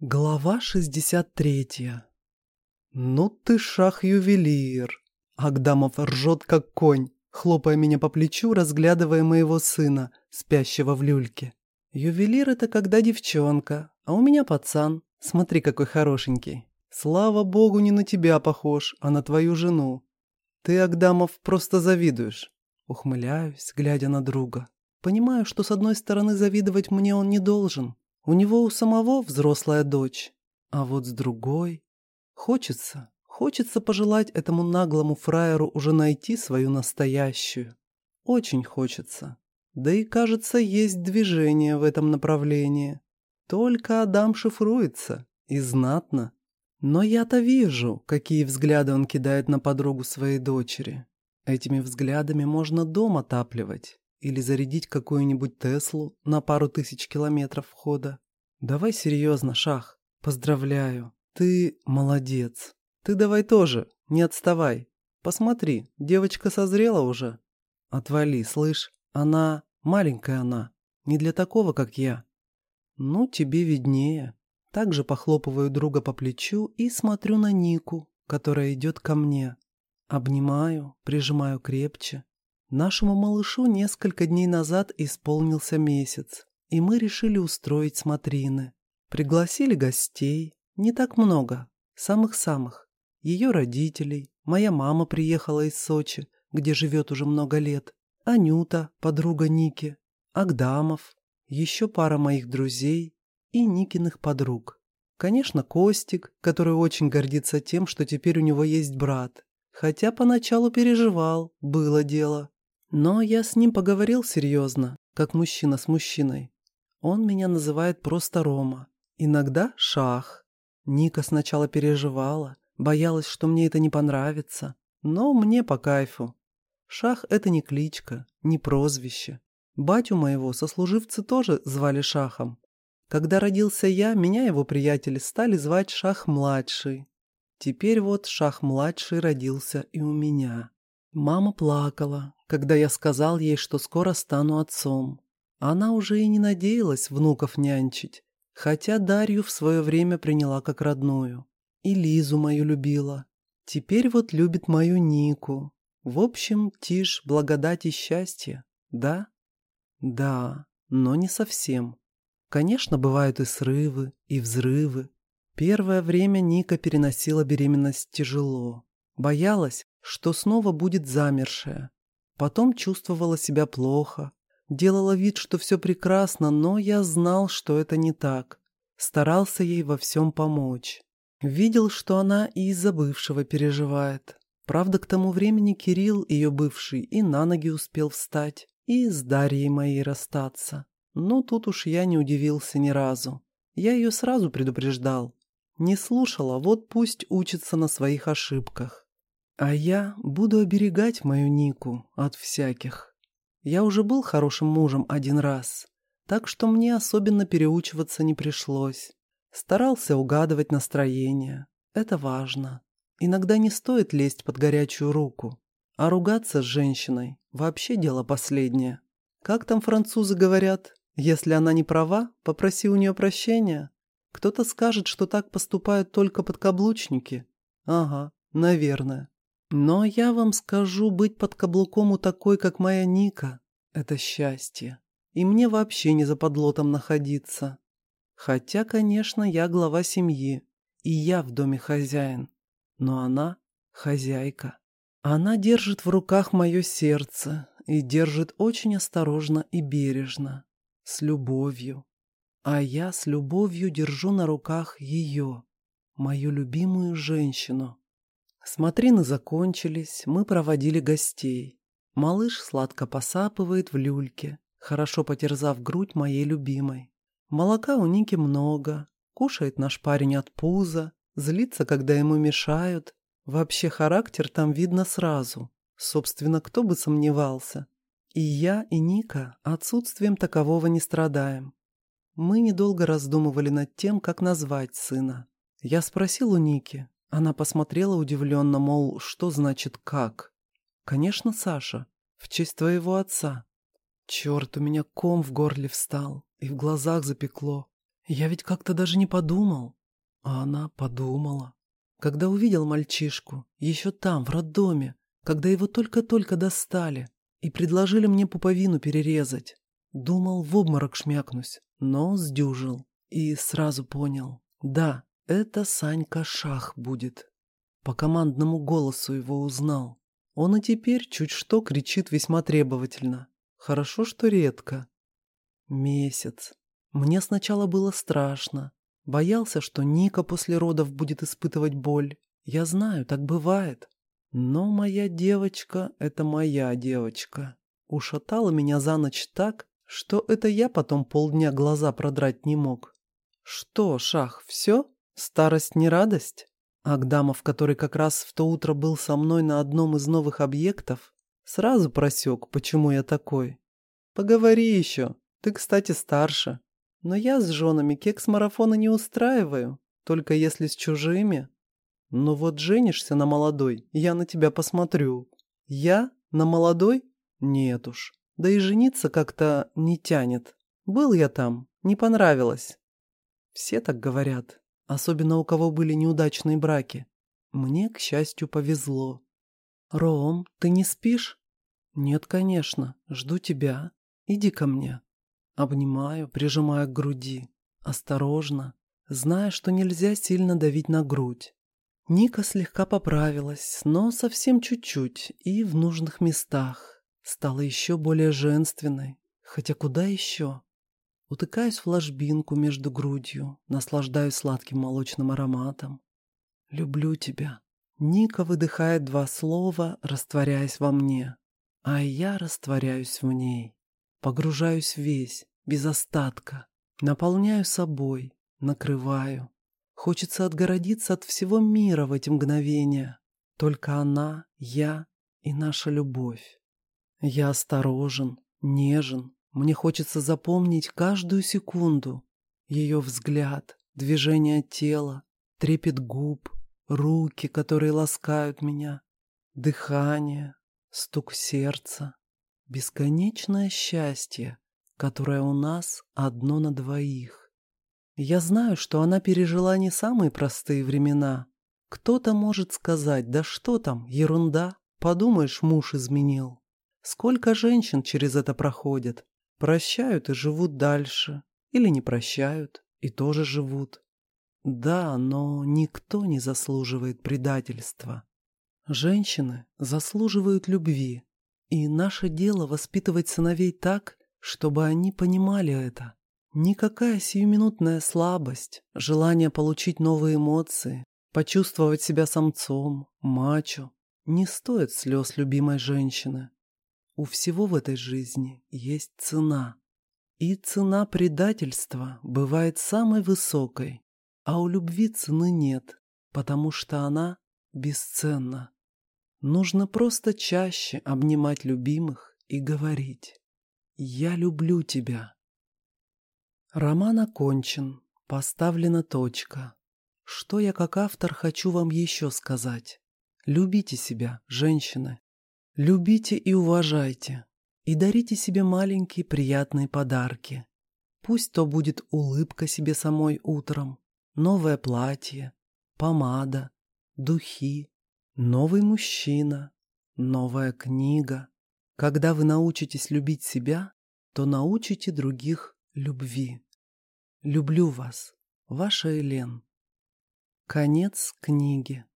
Глава 63 «Ну ты шах-ювелир!» Агдамов ржет как конь, хлопая меня по плечу, разглядывая моего сына, спящего в люльке. «Ювелир — это когда девчонка, а у меня пацан. Смотри, какой хорошенький. Слава богу, не на тебя похож, а на твою жену. Ты, Агдамов, просто завидуешь». Ухмыляюсь, глядя на друга. Понимаю, что с одной стороны завидовать мне он не должен, у него у самого взрослая дочь, а вот с другой... Хочется, хочется пожелать этому наглому фраеру уже найти свою настоящую. Очень хочется. Да и, кажется, есть движение в этом направлении. Только Адам шифруется, и знатно. Но я-то вижу, какие взгляды он кидает на подругу своей дочери. Этими взглядами можно дом отапливать или зарядить какую-нибудь Теслу на пару тысяч километров хода. Давай серьезно, Шах. Поздравляю. Ты молодец. Ты давай тоже, не отставай. Посмотри, девочка созрела уже. Отвали, слышь, она... Маленькая она. Не для такого, как я. Ну, тебе виднее. Также похлопываю друга по плечу и смотрю на Нику, которая идет ко мне. Обнимаю, прижимаю крепче. Нашему малышу несколько дней назад исполнился месяц, и мы решили устроить смотрины. Пригласили гостей, не так много, самых-самых. Ее родителей, моя мама приехала из Сочи, где живет уже много лет, Анюта, подруга Ники, Агдамов, еще пара моих друзей и Никиных подруг. Конечно, Костик, который очень гордится тем, что теперь у него есть брат. Хотя поначалу переживал, было дело. Но я с ним поговорил серьезно, как мужчина с мужчиной. Он меня называет просто Рома. Иногда Шах. Ника сначала переживала, боялась, что мне это не понравится. Но мне по кайфу. Шах — это не кличка, не прозвище. Батю моего сослуживцы тоже звали Шахом. Когда родился я, меня его приятели стали звать Шах-младший. Теперь вот Шах-младший родился и у меня. Мама плакала, когда я сказал ей, что скоро стану отцом. Она уже и не надеялась внуков нянчить, хотя Дарью в свое время приняла как родную. И Лизу мою любила. Теперь вот любит мою Нику. В общем, тишь, благодать и счастье, да? Да, но не совсем. Конечно, бывают и срывы, и взрывы. Первое время Ника переносила беременность тяжело. Боялась, что снова будет замершая. Потом чувствовала себя плохо, Делала вид, что все прекрасно, но я знал, что это не так. Старался ей во всем помочь. Видел, что она и из-за бывшего переживает. Правда, к тому времени Кирилл, ее бывший, и на ноги успел встать, и с Дарьей моей расстаться. Но тут уж я не удивился ни разу. Я ее сразу предупреждал. Не слушала, вот пусть учится на своих ошибках. А я буду оберегать мою Нику от всяких. Я уже был хорошим мужем один раз, так что мне особенно переучиваться не пришлось. Старался угадывать настроение. Это важно. Иногда не стоит лезть под горячую руку. А ругаться с женщиной – вообще дело последнее. Как там французы говорят? Если она не права, попроси у нее прощения. Кто-то скажет, что так поступают только подкаблучники. Ага, наверное. Но я вам скажу, быть под каблуком у такой, как моя Ника, это счастье. И мне вообще не за подлотом находиться. Хотя, конечно, я глава семьи, и я в доме хозяин. Но она хозяйка. Она держит в руках мое сердце и держит очень осторожно и бережно, с любовью. А я с любовью держу на руках ее, мою любимую женщину. Смотрины закончились, мы проводили гостей. Малыш сладко посапывает в люльке, хорошо потерзав грудь моей любимой. Молока у Ники много, кушает наш парень от пуза, злится, когда ему мешают. Вообще характер там видно сразу. Собственно, кто бы сомневался. И я, и Ника отсутствием такового не страдаем. Мы недолго раздумывали над тем, как назвать сына. Я спросил у Ники, она посмотрела удивленно, мол, что значит «как». «Конечно, Саша, в честь твоего отца». Черт, у меня ком в горле встал и в глазах запекло. Я ведь как-то даже не подумал. А она подумала. Когда увидел мальчишку, еще там, в роддоме, когда его только-только достали и предложили мне пуповину перерезать. Думал, в обморок шмякнусь, но сдюжил. И сразу понял. Да, это Санька Шах будет. По командному голосу его узнал. Он и теперь чуть что кричит весьма требовательно. Хорошо, что редко. Месяц. Мне сначала было страшно. Боялся, что Ника после родов будет испытывать боль. Я знаю, так бывает. Но моя девочка — это моя девочка. Ушатала меня за ночь так, что это я потом полдня глаза продрать не мог. Что, Шах, все? Старость не радость? Агдамов, который как раз в то утро был со мной на одном из новых объектов, сразу просек, почему я такой. Поговори еще. Ты, кстати, старше. Но я с женами кекс-марафона не устраиваю, только если с чужими. Ну вот женишься на молодой, я на тебя посмотрю. Я? На молодой? Нет уж. Да и жениться как-то не тянет. Был я там, не понравилось. Все так говорят, особенно у кого были неудачные браки. Мне, к счастью, повезло. «Ром, ты не спишь?» «Нет, конечно. Жду тебя. Иди ко мне». Обнимаю, прижимаю к груди. Осторожно, зная, что нельзя сильно давить на грудь. Ника слегка поправилась, но совсем чуть-чуть и в нужных местах. Стала еще более женственной. Хотя куда еще? Утыкаюсь в ложбинку между грудью, наслаждаюсь сладким молочным ароматом. «Люблю тебя». Ника выдыхает два слова, растворяясь во мне, а я растворяюсь в ней. Погружаюсь весь, без остатка, наполняю собой, накрываю. Хочется отгородиться от всего мира в эти мгновения. Только она, я и наша любовь. Я осторожен, нежен. Мне хочется запомнить каждую секунду. Ее взгляд, движение тела, трепет губ, руки, которые ласкают меня, дыхание, стук сердца, бесконечное счастье, которое у нас одно на двоих. Я знаю, что она пережила не самые простые времена. Кто-то может сказать, да что там, ерунда, подумаешь, муж изменил. Сколько женщин через это проходят? Прощают и живут дальше. Или не прощают и тоже живут. Да, но никто не заслуживает предательства. Женщины заслуживают любви. И наше дело воспитывать сыновей так, чтобы они понимали это. Никакая сиюминутная слабость, желание получить новые эмоции, почувствовать себя самцом, мачо, не стоит слез любимой женщины. У всего в этой жизни есть цена. И цена предательства бывает самой высокой, а у любви цены нет, потому что она бесценна. Нужно просто чаще обнимать любимых и говорить «Я люблю тебя». Роман окончен, поставлена точка. Что я как автор хочу вам еще сказать? Любите себя, женщины. Любите и уважайте, и дарите себе маленькие приятные подарки. Пусть то будет улыбка себе самой утром, новое платье, помада, духи, новый мужчина, новая книга. Когда вы научитесь любить себя, то научите других любви. Люблю вас, ваша Элен. Конец книги.